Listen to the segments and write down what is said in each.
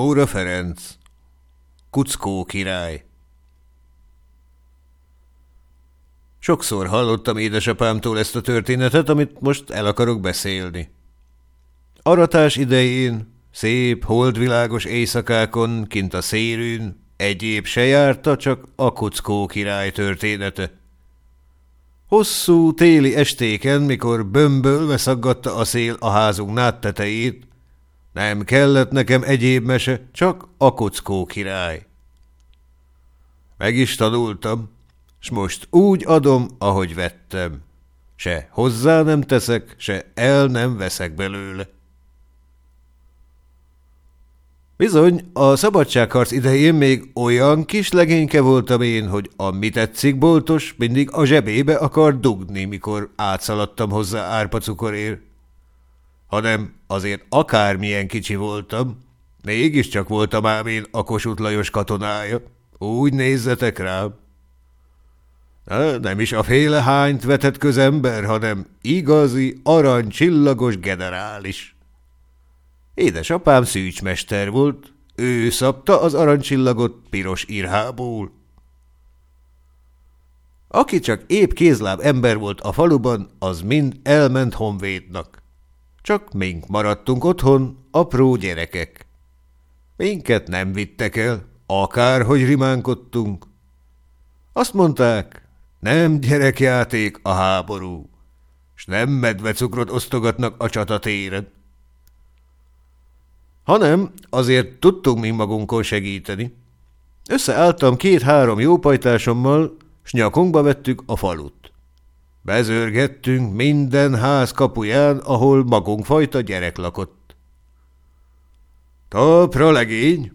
Móra Ferenc Kuckó király Sokszor hallottam édesapámtól ezt a történetet, amit most el akarok beszélni. Aratás idején, szép, holdvilágos éjszakákon, kint a szélűn, egyéb se járta, csak a kuckó király története. Hosszú téli estéken, mikor bömbölve szaggatta a szél a házunk náttetejét, nem kellett nekem egyéb mese, csak a kockó király. Meg is tanultam, s most úgy adom, ahogy vettem. Se hozzá nem teszek, se el nem veszek belőle. Bizony, a szabadságharc idején még olyan kis legényke voltam én, hogy a mi tetszik boltos mindig a zsebébe akar dugni, mikor átszaladtam hozzá árpacukorért hanem azért akármilyen kicsi voltam, mégiscsak voltam ám én a Kossuth Lajos katonája. Úgy nézzetek rám. Nem is a féle hányt vetett közember, hanem igazi, aranycsillagos generális. Édesapám szűcsmester volt, ő szabta az arancsillagot piros irhából. Aki csak épp kézláb ember volt a faluban, az mind elment honvédnak. Csak mink maradtunk otthon, apró gyerekek. Minket nem vittek el, akárhogy rimánkodtunk. Azt mondták, nem gyerekjáték a háború, s nem medvecukrot osztogatnak a csatatéren. Hanem azért tudtunk mi magunkon segíteni. Összeálltam két-három jópajtásommal, s nyakunkba vettük a falut. Bezörgettünk minden ház kapuján, ahol magunkfajta gyerek lakott. Tapra legény!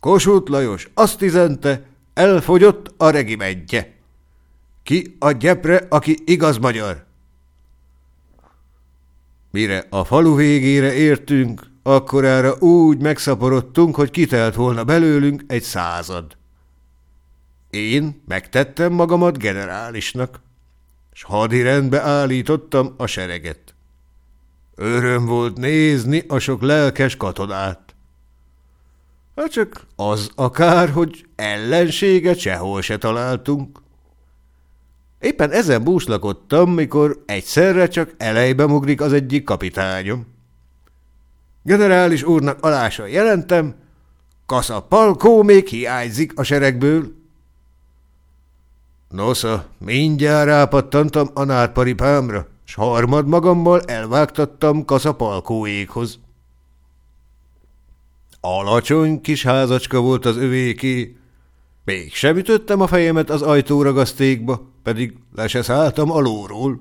Kossuth Lajos azt üzente, elfogyott a regimentje. Ki a gyepre, aki igaz magyar? Mire a falu végére értünk, akkorára úgy megszaporodtunk, hogy kitelt volna belőlünk egy század. Én megtettem magamat generálisnak s hadirendbe állítottam a sereget. Öröm volt nézni a sok lelkes katonát. Hát csak az akár, hogy ellenséget sehol se találtunk. Éppen ezen búslakodtam, mikor egyszerre csak elejbe mugrik az egyik kapitányom. Generális úrnak alása jelentem, Kasza Palkó még hiányzik a seregből. Nosza, mindjárt rápattantam a nádparipámra, s harmad magammal elvágtattam kaszapalkóékhoz. Alacsony kis házacska volt az övéké, mégsem ütöttem a fejemet az ajtóragasztékba, pedig le se szálltam alóról.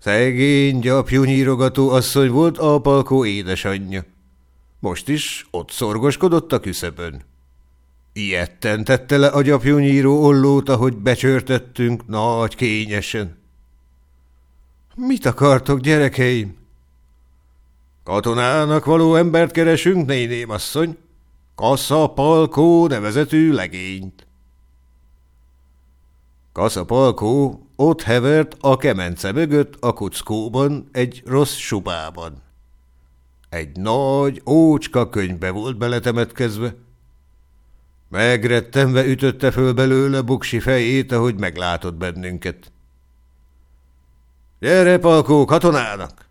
Szegény, gyapjú nyírogató asszony volt a palkó édesanyja. Most is ott szorgoskodott a küszöbön. Ilyetten tette le a gyapjúnyíró ollót, ahogy becsörtettünk nagy kényesen. Mit akartok, gyerekeim? Katonának való embert keresünk, néném asszony. Kassa Palkó nevezetű legényt. Kassa Palkó ott hevert a kemence mögött a kuckóban egy rossz subában. Egy nagy, ócska könyvbe volt beletemetkezve, Megrettenve ütötte föl belőle buksi fejét, ahogy meglátott bennünket. Gyere, Palkó, katonának!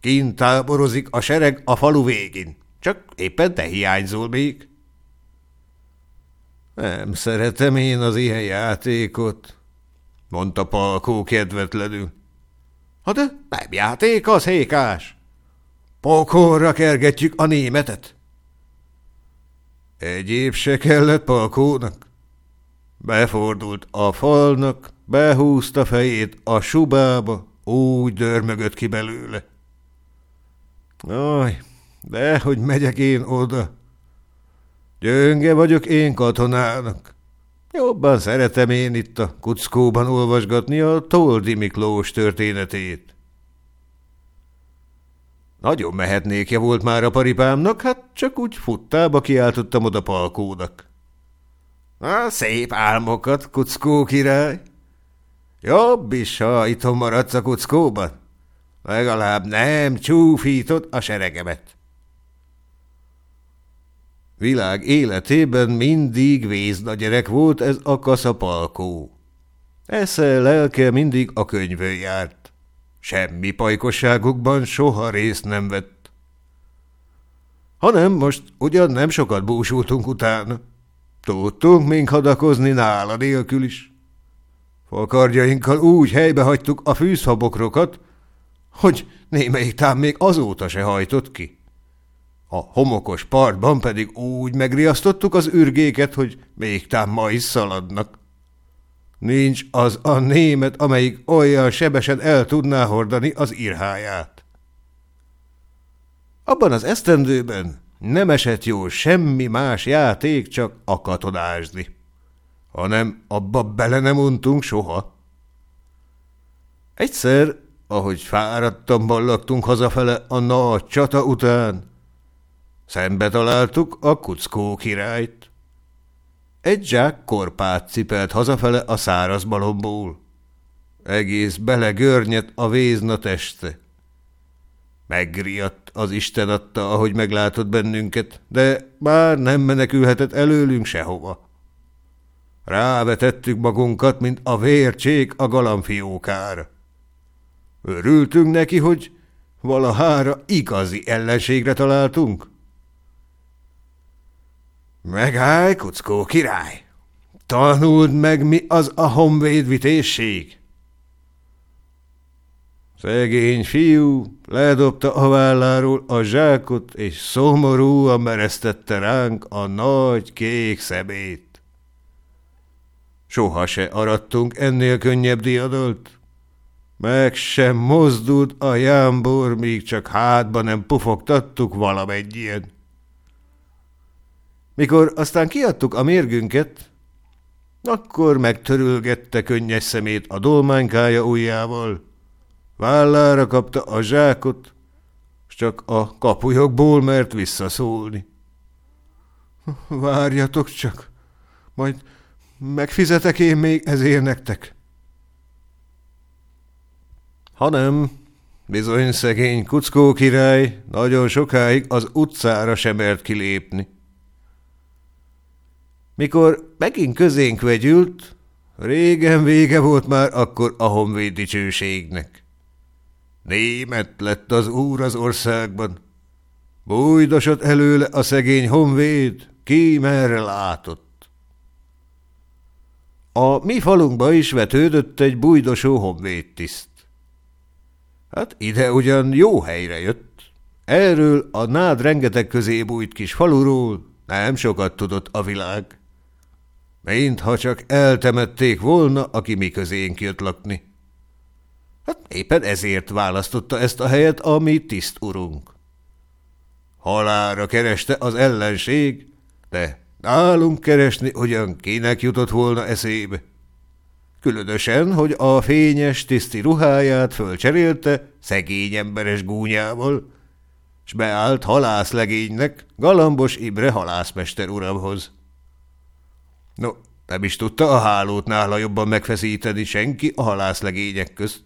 Kint táborozik a sereg a falu végén. Csak éppen te hiányzol még. Nem szeretem én az ilyen játékot, mondta Palkó kedvetlenül. De nem játék az, hékás. Pokorra kergetjük a németet. Egyéb se kellett Palkónak. Befordult a falnak, behúzta fejét a subába, úgy dörmögött ki belőle. Aj, de hogy megyek én oda? Gyönge vagyok én katonának. Jobban szeretem én itt a kuckóban olvasgatni a Toldi Miklós történetét. Nagyon mehetnékje volt már a paripámnak, hát csak úgy futtába kiáltottam oda palkónak. A szép álmokat, kuckó király! Jobb is, ha itthon maradsz a kuckóban. Legalább nem csúfítod a seregemet. Világ életében mindig vézna gyerek volt ez a kaszapalkó. Esze lelke mindig a könyvön járt. Semmi pajkosságukban soha részt nem vett. Hanem most ugyan nem sokat búsultunk utána. Tudtunk mink hadakozni nála nélkül is. Fakardjainkkal úgy helybe hagytuk a fűzhabokrokat, hogy némelyik tám még azóta se hajtott ki. A homokos partban pedig úgy megriasztottuk az ürgéket, hogy még tám ma is szaladnak. Nincs az a német, amelyik olyan sebesen el tudná hordani az irháját. Abban az esztendőben nem esett jó semmi más játék, csak akatonázni. Hanem abba bele nem untunk soha. Egyszer, ahogy fáradtan ballagtunk hazafele a nagy csata után, szembe találtuk a kuckó királyt. Egy zsák korpát cipelt hazafele a száraz balomból. Egész belegörnyet a vézna teste. Megriadt az Isten adta, ahogy meglátott bennünket, de már nem menekülhetett előlünk sehova. Rávetettük magunkat, mint a vércsék a galamfiókára. Örültünk neki, hogy valahára igazi ellenségre találtunk. Megállj, kuckó király! Tanuld meg, mi az a honvédvitésség! Szegény fiú ledobta a válláról a zsákot, és szomorúan meresztette ránk a nagy kék szemét. Soha se arattunk ennél könnyebb diadalt. Meg sem mozdult a jámbor, míg csak hátba nem pufogtattuk valamennyien. Mikor aztán kiadtuk a mérgünket, akkor megtörülgette könnyes szemét a dolmánykája ujjával, vállára kapta a zsákot, csak a kapujokból mert visszaszólni. Várjatok csak, majd megfizetek én még ezért nektek. Hanem bizony szegény kuckó király nagyon sokáig az utcára sem mert kilépni. Mikor megint közénk vegyült, régen vége volt már akkor a honvéd dicsőségnek. Német lett az úr az országban. Bújdosott előle a szegény honvéd, ki merre látott. A mi falunkba is vetődött egy bújdosó honvédtiszt. Hát ide ugyan jó helyre jött. Erről a nád rengeteg közé bújt kis faluról nem sokat tudott a világ. Mintha csak eltemették volna, aki mi közénk jött lakni. Hát éppen ezért választotta ezt a helyet a mi tiszt urunk. Halára kereste az ellenség, de nálunk keresni ugyan kinek jutott volna eszébe. Különösen, hogy a fényes, tiszti ruháját fölcserélte szegény emberes gúnyával, s beállt halászlegénynek Galambos Ibre halászmester uramhoz. No, nem is tudta a hálót nála jobban megfeszíteni senki a halászlegények közt.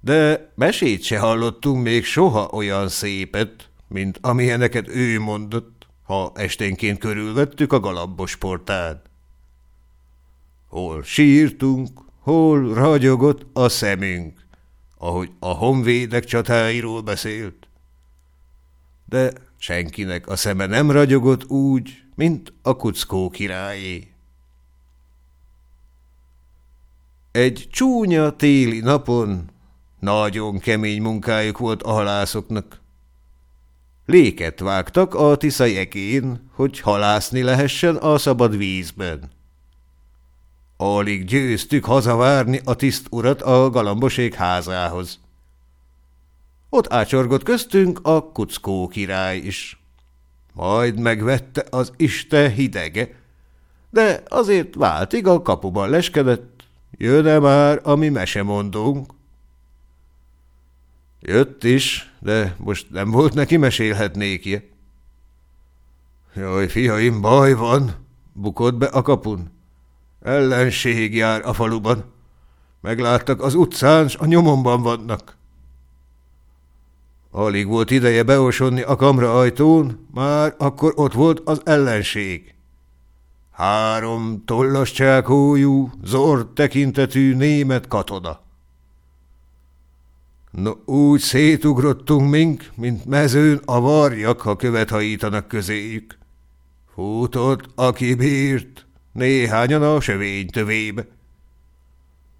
De mesét se hallottunk még soha olyan szépet, mint amilyeneket ő mondott, ha esténként körülvettük a galambos portát. Hol sírtunk, hol ragyogott a szemünk, ahogy a honvédek csatáiról beszélt. De senkinek a szeme nem ragyogott úgy, mint a kuckó királyé. Egy csúnya téli napon nagyon kemény munkájuk volt a halászoknak. Léket vágtak a Tisza jekén, hogy halászni lehessen a szabad vízben. Alig győztük hazavárni a tiszt urat a galambosék házához. Ott ácsorgott köztünk a kuckó király is. Majd megvette az Isten hidege, de azért váltig a kapuban leskedett, jön-e már a mi mesemondónk. Jött is, de most nem volt neki mesélhetnékje. Jaj, fiaim, baj van, bukott be a kapun. Ellenség jár a faluban. Megláttak az utcán, s a nyomomban vannak. Alig volt ideje beosonni a kamra ajtón, már akkor ott volt az ellenség. Három tollas csákójú, zord tekintetű német katona. No, úgy szétugrottunk mink, mint mezőn a varjak, ha követ hajítanak közéjük. Futott, aki bírt, néhányan a sövény tövébe.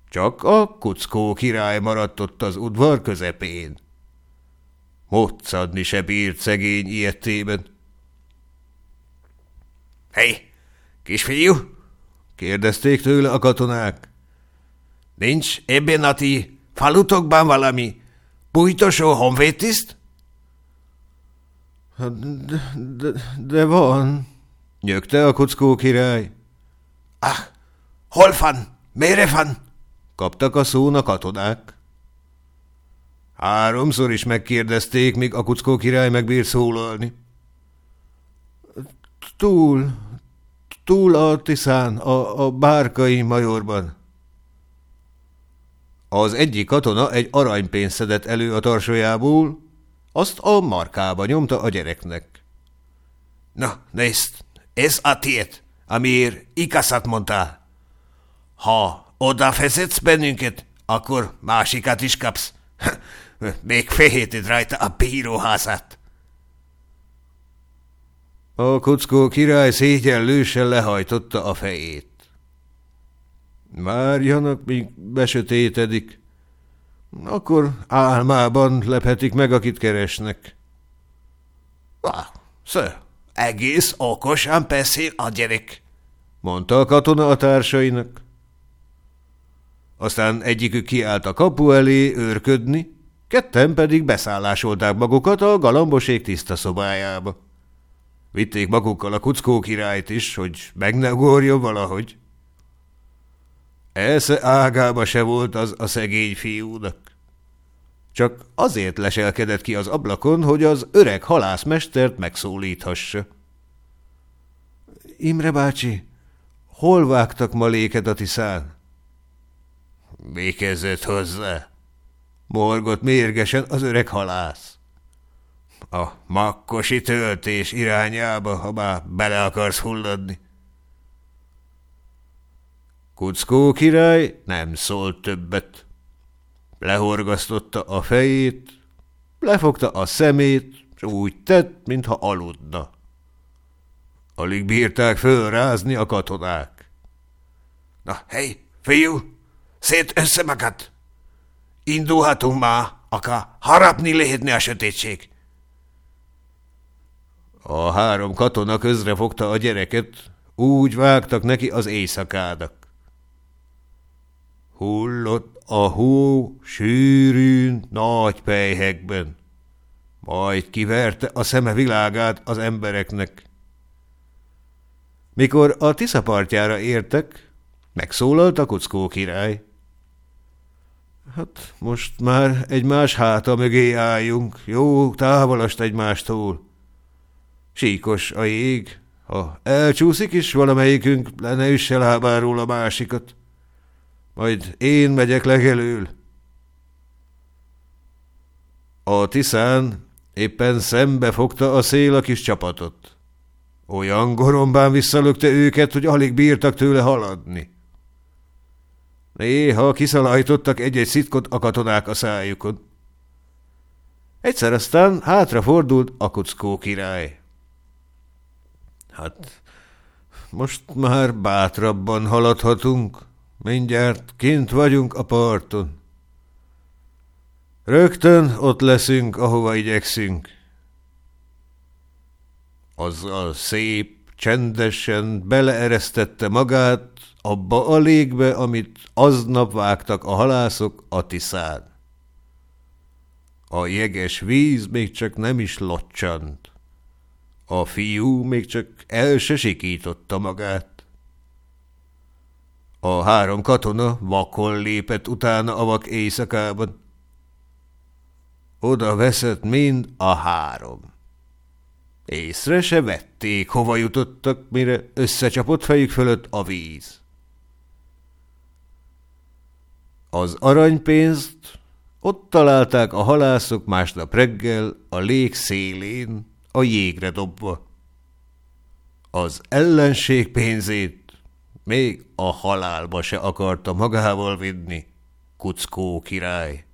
Csak a kuckó király maradt ott az udvar közepén. Moccadni se bírt szegény ilyettében. – Hé, kisfiú! – kérdezték tőle a katonák. – Nincs ebben a ti falutokban valami bújtosó honvédtiszt? – de, de, de van – nyögte a kuckó király. – Ah, hol van? Mére van? – kaptak a szónak katonák. Háromszor is megkérdezték, míg a kuckó király megbír szólalni. Túl, túl a Tiszán, a, a bárkai majorban. Az egyik katona egy aranypénzt szedett elő a tarsójából, azt a markába nyomta a gyereknek. Na, nézd, ez a tiéd, amiért ikaszat mondtál. Ha odafezetsz bennünket, akkor másikat is kapsz. Még fehéted rajta a bíróházat. A kockó király szégyellősen lehajtotta a fejét. Várjanak, míg besötétedik. Akkor álmában lephetik meg, akit keresnek. Ah, szö, egész okosan beszél a gyerek, mondta a katona a társainak. Aztán egyikük kiállt a kapu elé őrködni, ketten pedig beszállásolták magukat a galambosék tiszta szobájába. Vitték magukkal a kuckó királyt is, hogy meg ne ugorjon valahogy. Esze ágába se volt az a szegény fiúnak. Csak azért leselkedett ki az ablakon, hogy az öreg halászmestert megszólíthassa. Imre bácsi, hol vágtak maléket a tiszán? Mi kezdett hozzá? Morgott mérgesen az öreg halász. A makkosi töltés irányába, ha már bele akarsz hulladni. Kuckó király nem szólt többet. Lehorgasztotta a fejét, lefogta a szemét, és úgy tett, mintha aludna. Alig bírták fölrázni a katonák. – Na, hely, fiú, szét össze magad! Indulhatunk már, aka harapni lehetne a sötétség. A három katona közrefogta a gyereket, úgy vágtak neki az éjszakádak. Hullott a hó sűrűn, nagy pejhekben, majd kiverte a szeme világát az embereknek. Mikor a Tisza partjára értek, megszólalt a kuckó király. Hát most már egymás háta mögé álljunk, jó távolast egymástól. Síkos a jég, ha elcsúszik is valamelyikünk, lenne üsse lábáról a másikat. Majd én megyek legelől. A Tiszán éppen szembe fogta a szél a kis csapatot. Olyan gorombán visszalökte őket, hogy alig bírtak tőle haladni. Néha kiszalajtottak egy-egy szitkot a katonák a szájukon. Egyszer aztán hátrafordult a kuckó király. Hát, most már bátrabban haladhatunk, mindjárt kint vagyunk a parton. Rögtön ott leszünk, ahova igyekszünk. Azzal szép, csendesen beleeresztette magát abba a légbe, amit aznap vágtak a halászok a Tiszán. A jeges víz még csak nem is locsant. A fiú még csak el se sikította magát. A három katona vakon lépett utána a vak éjszakában. Oda veszett mind a három. Észre se vették, hova jutottak, mire összecsapott fejük fölött a víz. Az aranypénzt Ott találták a halászok másnap reggel a lég szélén, a jégre dobva. Az ellenség pénzét még a halálba se akarta magával vinni, kuckó király.